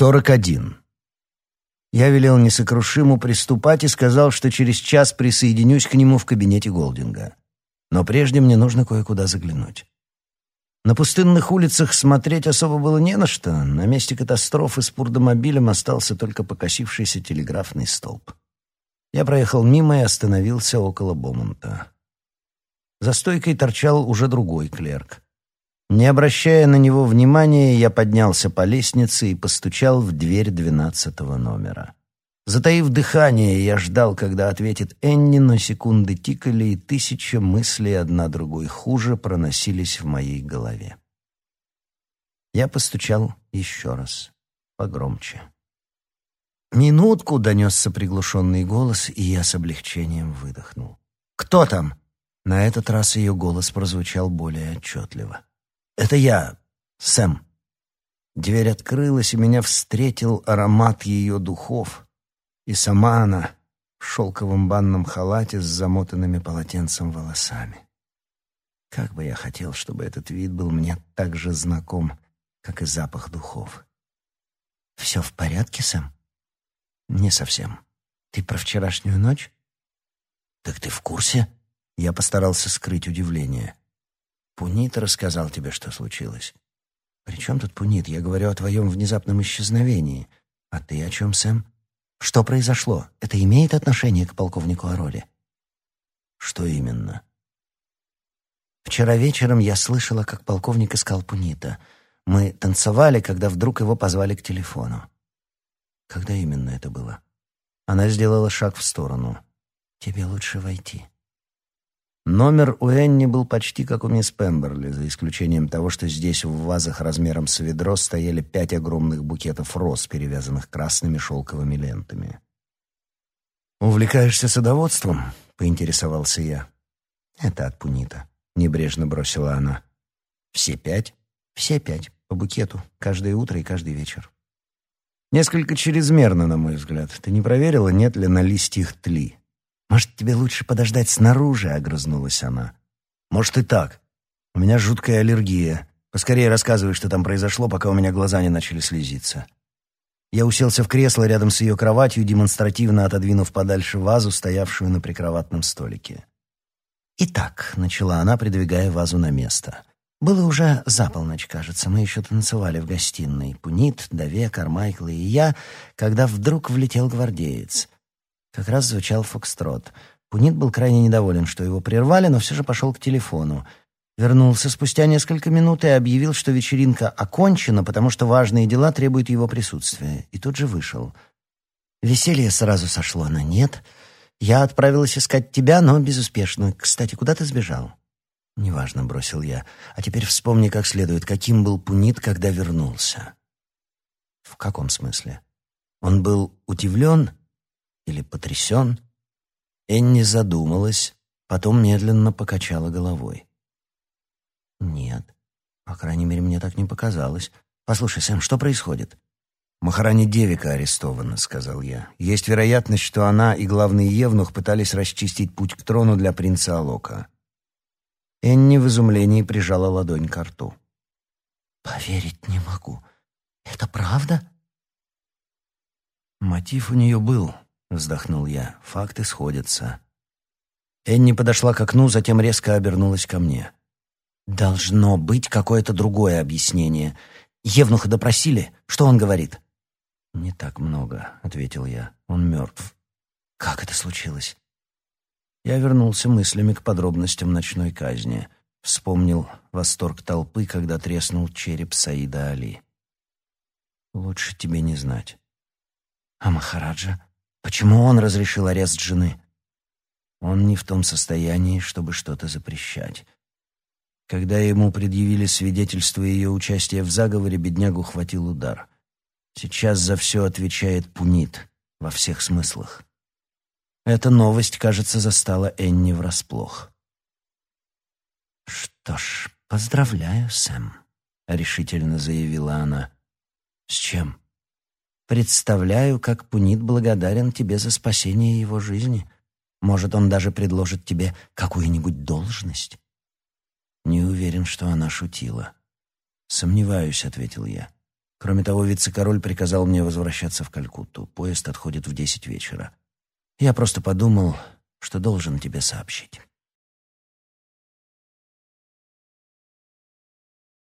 41. Я велел несокрушиму приступать и сказал, что через час присоединюсь к нему в кабинете Голдинга. Но прежде мне нужно кое-куда заглянуть. На пустынных улицах смотреть особо было не на что. На месте катастрофы с пурдомобилем остался только покосившийся телеграфный столб. Я проехал мимо и остановился около Бомонта. За стойкой торчал уже другой клерк. Не обращая на него внимания, я поднялся по лестнице и постучал в дверь двенадцатого номера. Затаив дыхание, я ждал, когда ответит Энни, но секунды тикали, и тысяча мыслей, одна другой хуже, проносились в моей голове. Я постучал еще раз, погромче. «Минутку!» — донесся приглушенный голос, и я с облегчением выдохнул. «Кто там?» На этот раз ее голос прозвучал более отчетливо. «Это я, Сэм». Дверь открылась, и меня встретил аромат ее духов. И сама она в шелковом банном халате с замотанными полотенцем волосами. Как бы я хотел, чтобы этот вид был мне так же знаком, как и запах духов. «Все в порядке, Сэм?» «Не совсем. Ты про вчерашнюю ночь?» «Так ты в курсе?» Я постарался скрыть удивление. Пунит рассказал тебе, что случилось. При чем тут Пунит? Я говорю о твоем внезапном исчезновении. А ты о чем, Сэм? Что произошло? Это имеет отношение к полковнику Ароли? Что именно? Вчера вечером я слышала, как полковник искал Пунита. Мы танцевали, когда вдруг его позвали к телефону. Когда именно это было? Она сделала шаг в сторону. Тебе лучше войти. Номер у Энни был почти как у мисс Пемберли, за исключением того, что здесь в вазах размером с ведро стояли пять огромных букетов роз, перевязанных красными шелковыми лентами. «Увлекаешься садоводством?» — поинтересовался я. «Это от Пунита», — небрежно бросила она. «Все пять?» «Все пять, по букету, каждое утро и каждый вечер». «Несколько чрезмерно, на мой взгляд. Ты не проверила, нет ли на листьях тли?» «Может, тебе лучше подождать снаружи?» — огрызнулась она. «Может, и так. У меня жуткая аллергия. Поскорее рассказывай, что там произошло, пока у меня глаза не начали слезиться». Я уселся в кресло рядом с ее кроватью, демонстративно отодвинув подальше вазу, стоявшую на прикроватном столике. «Итак», — начала она, придвигая вазу на место. «Было уже за полночь, кажется. Мы еще танцевали в гостиной. Пунит, Даве, Кармайкл и я, когда вдруг влетел гвардеец. Как раз звучал фокстрот. Пунит был крайне недоволен, что его прервали, но все же пошел к телефону. Вернулся спустя несколько минут и объявил, что вечеринка окончена, потому что важные дела требуют его присутствия. И тут же вышел. Веселье сразу сошло на нет. Я отправилась искать тебя, но безуспешно. Кстати, куда ты сбежал? Неважно, бросил я. А теперь вспомни как следует, каким был Пунит, когда вернулся. В каком смысле? Он был удивлен или потрясен? Энни задумалась, потом медленно покачала головой. «Нет, по крайней мере, мне так не показалось. Послушай, Сэм, что происходит?» «Махарани Девика арестована», — сказал я. «Есть вероятность, что она и главный Евнух пытались расчистить путь к трону для принца Алока». Энни в изумлении прижала ладонь к рту. «Поверить не могу. Это правда?» Мотив у нее был, Вздохнул я. Факты сходятся. Энни подошла к окну, затем резко обернулась ко мне. «Должно быть какое-то другое объяснение. Евнуха допросили? Что он говорит?» «Не так много», — ответил я. «Он мертв». «Как это случилось?» Я вернулся мыслями к подробностям ночной казни. Вспомнил восторг толпы, когда треснул череп Саида Али. «Лучше тебе не знать». «А Махараджа?» Почему он разрешил арест жены? Он не в том состоянии, чтобы что-то запрещать. Когда ему предъявили свидетельство ее участия в заговоре, беднягу хватил удар. Сейчас за все отвечает Пунит во всех смыслах. Эта новость, кажется, застала Энни врасплох. «Что ж, поздравляю, Сэм», — решительно заявила она. «С чем?» Представляю, как Пунит благодарен тебе за спасение его жизни. Может, он даже предложит тебе какую-нибудь должность. Не уверен, что она шутила. Сомневаюсь, ответил я. Кроме того, вице-король приказал мне возвращаться в Калькутту. Поезд отходит в десять вечера. Я просто подумал, что должен тебе сообщить.